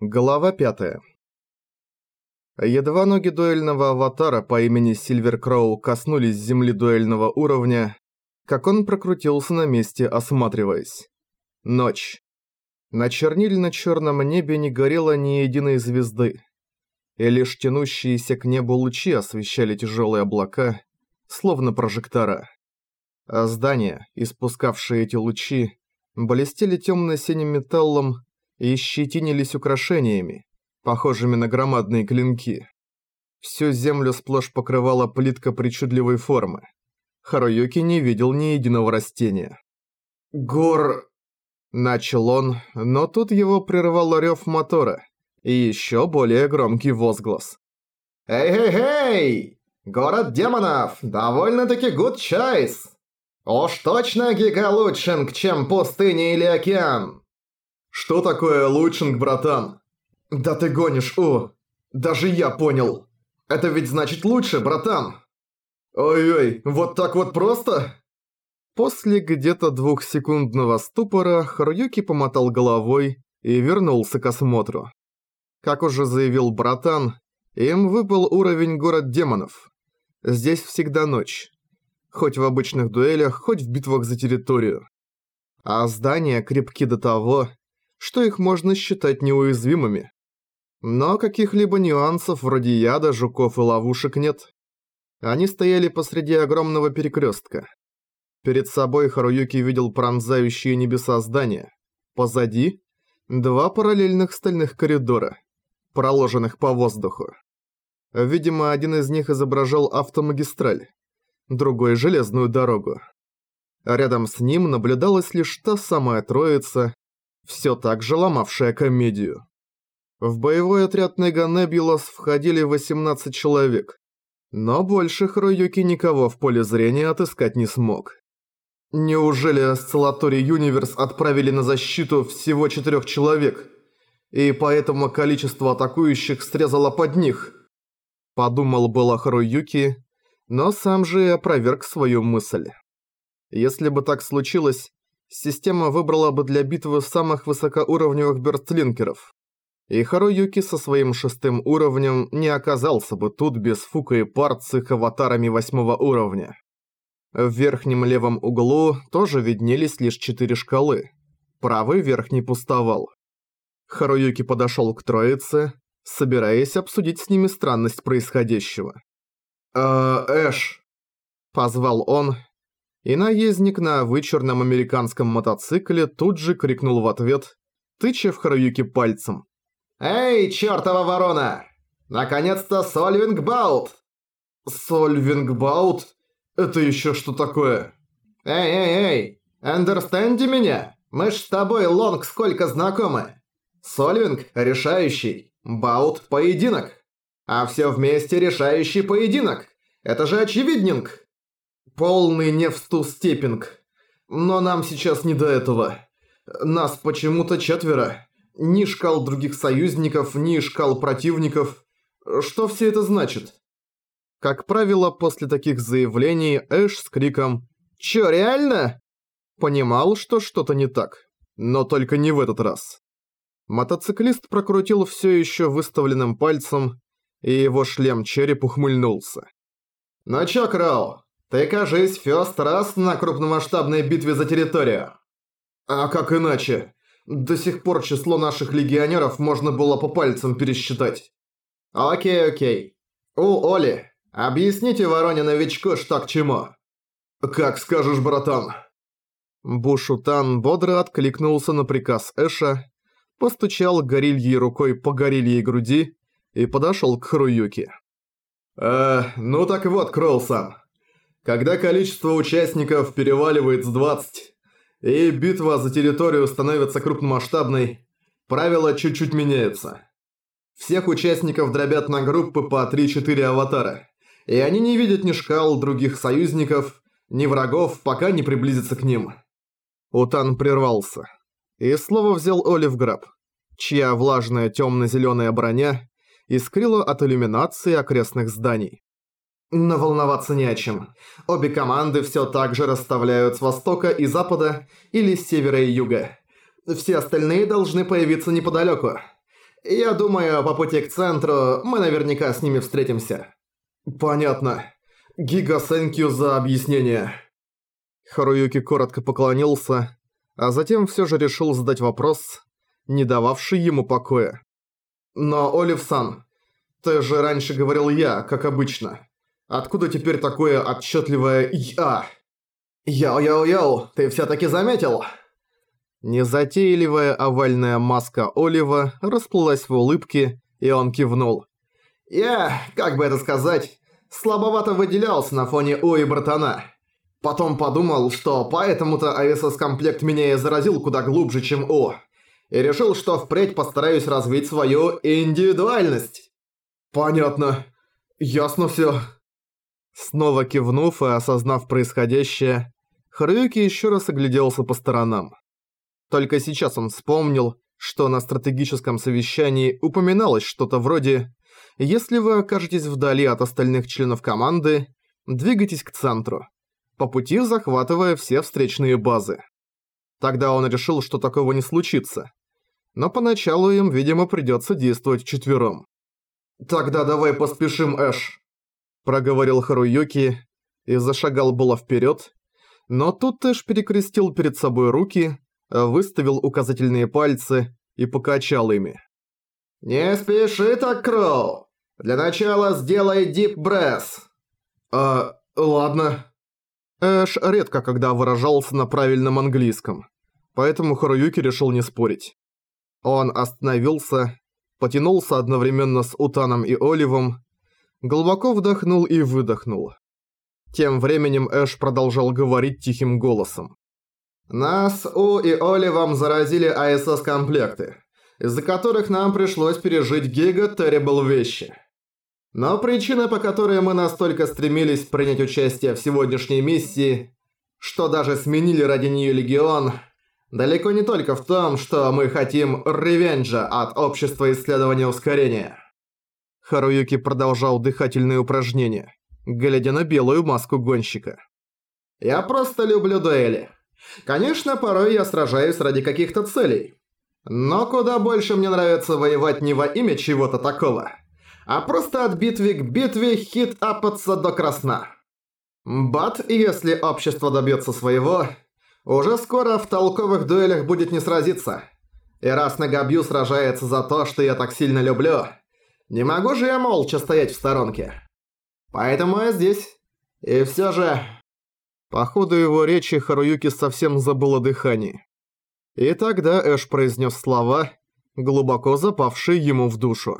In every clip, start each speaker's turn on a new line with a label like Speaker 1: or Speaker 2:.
Speaker 1: Глава 5. Едва ноги дуэльного аватара по имени Сильвер Кроу коснулись земли дуэльного уровня, как он прокрутился на месте, осматриваясь. Ночь. На чернильно-черном небе не горело ни единой звезды, и лишь тянущиеся к небу лучи освещали тяжелые облака, словно прожектора. А здания, испускавшие эти лучи, блестели темно-синим металлом, и щетинились украшениями, похожими на громадные клинки. Всю землю сплошь покрывала плитка причудливой формы. Харуюки не видел ни единого растения. «Гор...» Начал он, но тут его прервал рев мотора и еще более громкий возглас.
Speaker 2: «Эй-эй-эй! Город демонов! Довольно-таки good choice! Уж точно гигалучшинг, чем пустыня или океан!»
Speaker 1: «Что такое лучшинг, братан?» «Да ты гонишь, о! Даже я понял! Это ведь значит лучше, братан!» «Ой-ой, вот так вот просто?» После где-то двухсекундного ступора Харуюки помотал головой и вернулся к осмотру. Как уже заявил братан, им выпал уровень город демонов. Здесь всегда ночь. Хоть в обычных дуэлях, хоть в битвах за территорию. А здания крепки до того, что их можно считать неуязвимыми. Но каких-либо нюансов вроде яда, жуков и ловушек нет. Они стояли посреди огромного перекрестка. Перед собой Харуюки видел пронзающие небеса здания. Позади – два параллельных стальных коридора, проложенных по воздуху. Видимо, один из них изображал автомагистраль, другой – железную дорогу. Рядом с ним наблюдалась лишь та самая троица, все так же ломавшая комедию. В боевой отряд Неганебулас входили 18 человек, но больше Хроюки никого в поле зрения отыскать не смог. Неужели Осциллаторий Юниверс отправили на защиту всего четырех человек, и поэтому количество атакующих срезало под них? Подумал было Харуюки, но сам же и опроверг свою мысль. Если бы так случилось, система выбрала бы для битвы самых высокоуровневых бёрстлинкеров. И Харуюки со своим шестым уровнем не оказался бы тут без Фука и с их аватарами восьмого уровня. В верхнем левом углу тоже виднелись лишь четыре шкалы. Правый верхний пустовал. Харуюки подошел к троице, собираясь обсудить с ними странность происходящего. «Э, Эш!» – позвал он, и наездник на вычурном американском мотоцикле тут же крикнул в ответ, тыча в Харуюки пальцем.
Speaker 2: «Эй, чёртова ворона! Наконец-то Сольвингбаут!»
Speaker 1: «Сольвингбаут? Это ещё что такое?»
Speaker 2: «Эй-эй-эй! Андерстенди меня? Мы ж с тобой, Лонг, сколько знакомы! Сольвинг – решающий, Баут – поединок, а всё вместе решающий поединок! Это же очевидненько!»
Speaker 1: Полный невстустепинг. Но нам сейчас не до этого. Нас почему-то четверо. Ни шкал других союзников, ни шкал противников. Что все это значит? Как правило, после таких заявлений Эш с криком «Чё, реально?» понимал, что что-то не так. Но только не в этот раз. Мотоциклист прокрутил все еще выставленным пальцем, и его шлем-череп ухмыльнулся.
Speaker 2: «Ну чё, Крау, ты, кажись, фёст раз на крупномасштабной битве за территорию.
Speaker 1: А как иначе? До сих пор число наших легионеров можно было по пальцам пересчитать.
Speaker 2: Окей, окей. У Оли, объясните вороне новичку, что к чему.
Speaker 1: Как скажешь, братан. Бушутан бодро откликнулся на приказ Эша, постучал горильей рукой по горильей груди и подошел к Хруюке.
Speaker 2: «Э, ну так вот, Кролсан, когда количество участников переваливает с 20, и битва за территорию становится крупномасштабной, правила чуть-чуть меняются. Всех участников дробят на группы по 3-4 аватара, и они не видят ни шкал других союзников, ни врагов, пока не приблизятся к ним.
Speaker 1: Утан прервался, и слово взял Олив Граб, чья влажная темно-зеленая броня искрила от иллюминации окрестных зданий.
Speaker 2: Но волноваться не о чем. Обе команды все так же расставляют с востока и запада или с севера и юга. Все остальные должны появиться неподалеку.
Speaker 1: Я думаю, по пути к центру мы наверняка с ними встретимся».
Speaker 2: «Понятно. Гига Сэнкью за объяснение». Харуюки коротко поклонился, а затем все же решил задать вопрос, не дававший ему покоя. «Но, Олив-сан, ты же раньше говорил «я», как обычно. Откуда теперь такое отчетливое «я»?»
Speaker 1: «Йоу-йоу-йоу, ты всё-таки заметил?»
Speaker 2: Незатейливая овальная маска Олива расплылась в улыбке, и он кивнул.
Speaker 1: «Я, как бы это сказать, слабовато выделялся на фоне У и братана. Потом подумал, что поэтому-то АСС-комплект меня и заразил куда глубже, чем У. И решил, что впредь постараюсь развить свою индивидуальность».
Speaker 2: «Понятно. Ясно всё». Снова кивнув и осознав происходящее, Харуюки еще раз огляделся по сторонам. Только сейчас он вспомнил, что на стратегическом совещании упоминалось что-то вроде «Если вы окажетесь вдали от остальных членов команды, двигайтесь к центру, по пути захватывая все встречные базы». Тогда он решил, что такого не случится. Но поначалу им, видимо, придется действовать вчетвером.
Speaker 1: «Тогда давай поспешим, Эш», –
Speaker 2: проговорил Харуюки и зашагал было вперед, но тут Эш перекрестил перед собой руки выставил указательные пальцы и покачал ими.
Speaker 1: «Не спеши так, Кроу! Для начала сделай дип бресс!»
Speaker 2: «А, ладно». Эш редко когда выражался на правильном английском, поэтому Харуюки решил не спорить. Он остановился, потянулся одновременно с Утаном и Оливом, глубоко вдохнул и выдохнул. Тем временем Эш продолжал говорить тихим голосом.
Speaker 1: Нас, У и Оливам заразили АСС-комплекты, из-за которых нам пришлось пережить гига Terrible вещи. Но причина, по которой мы настолько стремились принять участие в сегодняшней миссии, что даже сменили ради нее Легион, далеко не только в том, что мы хотим ревенджа от Общества исследования ускорения.
Speaker 2: Харуюки продолжал дыхательные упражнения, глядя на белую маску гонщика.
Speaker 1: «Я просто люблю дуэли. Конечно, порой я сражаюсь ради каких-то целей. Но куда больше мне нравится воевать не во имя чего-то такого, а просто от битвы к битве хит-апаться до красна. Бат, если общество добьется своего, уже скоро в толковых дуэлях будет не сразиться. И раз Нагабью сражается за то, что я так сильно люблю, не могу же я молча стоять в сторонке. Поэтому я здесь. И все же...
Speaker 2: По ходу его речи Харуюки совсем забыл о. И тогда Эш произнес слова, глубоко запавшие ему в душу.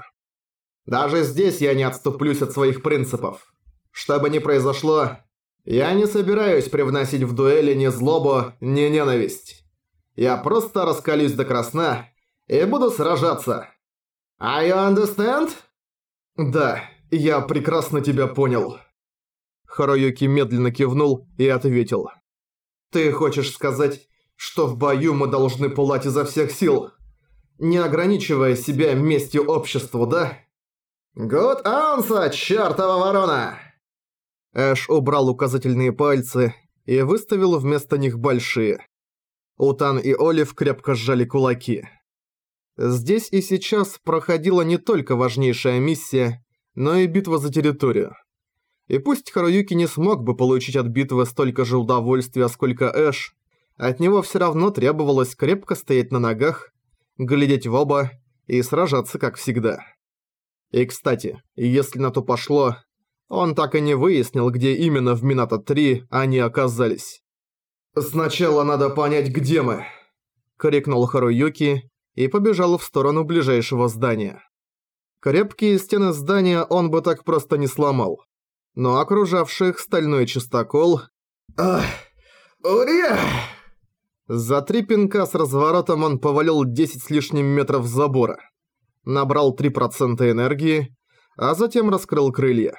Speaker 1: «Даже здесь я не отступлюсь от своих принципов. Что бы ни произошло, я не собираюсь привносить в дуэли ни злобу, ни ненависть. Я просто раскалюсь до красна и буду сражаться. Are you understand?»
Speaker 2: «Да, я прекрасно тебя понял». Харуюки медленно кивнул и ответил. «Ты хочешь сказать, что в бою мы должны пулать изо всех сил, не ограничивая себя местью обществу, да?»
Speaker 1: «Good answer, чёртова ворона!»
Speaker 2: Эш убрал указательные пальцы и выставил вместо них большие. Утан и Олив крепко сжали кулаки. Здесь и сейчас проходила не только важнейшая миссия, но и битва за территорию. И пусть Харуюки не смог бы получить от битвы столько же удовольствия, сколько Эш, от него все равно требовалось крепко стоять на ногах, глядеть в оба и сражаться как всегда. И кстати, если на то пошло, он так и не выяснил, где именно в Минато-3 они оказались.
Speaker 1: «Сначала надо понять, где мы», —
Speaker 2: крикнул Харуюки и побежал в сторону ближайшего здания. Крепкие стены здания он бы так просто не сломал но окружавших стальной чистокол...
Speaker 1: Ах, уря!
Speaker 2: За три пинка с разворотом он повалил 10 с лишним метров забора. Набрал 3% энергии, а затем раскрыл крылья.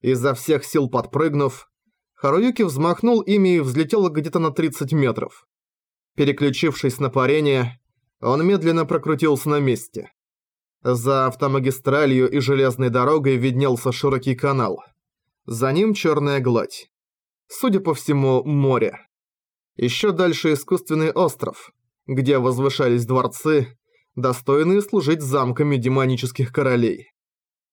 Speaker 2: Изо всех сил подпрыгнув, Харуюки взмахнул ими и взлетел где-то на 30 метров. Переключившись на парение, он медленно прокрутился на месте. За автомагистралью и железной дорогой виднелся широкий канал – за ним черная гладь. Судя по всему, море. Еще дальше искусственный остров, где возвышались дворцы, достойные служить замками демонических королей.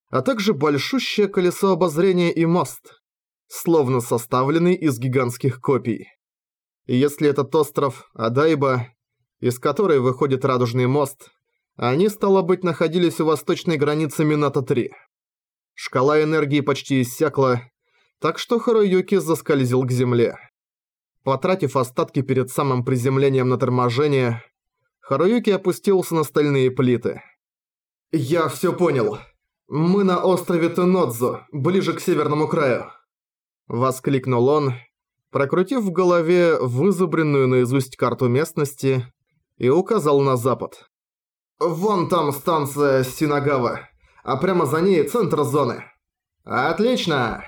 Speaker 2: А также большущее колесо обозрения и мост, словно составленный из гигантских копий. И если этот остров Адайба, из которой выходит Радужный мост, они, стало быть, находились у восточной границы Минато-3. Шкала энергии почти иссякла, так что Харуюки заскользил к земле. Потратив остатки перед самым приземлением на торможение, Харуюки опустился на стальные плиты.
Speaker 1: «Я всё понял. Мы на острове Тенодзу, ближе к северному краю».
Speaker 2: Воскликнул он, прокрутив в голове вызубренную наизусть карту местности и указал на запад.
Speaker 1: «Вон там станция Синагава, а прямо за ней центр зоны». «Отлично!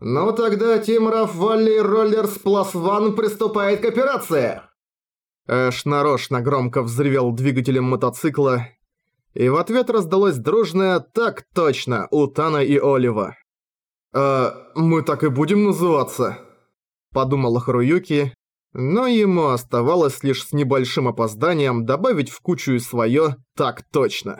Speaker 1: Ну тогда Rough Valley Rollers Plus One приступает к операции!»
Speaker 2: Эш нарочно громко взревел двигателем мотоцикла, и в ответ раздалось дружное «Так точно!» у Тана и Олива.
Speaker 1: «Э, мы так и будем называться?»
Speaker 2: Подумала Харуюки, но ему оставалось лишь с небольшим опозданием добавить в кучу и своё «Так точно!»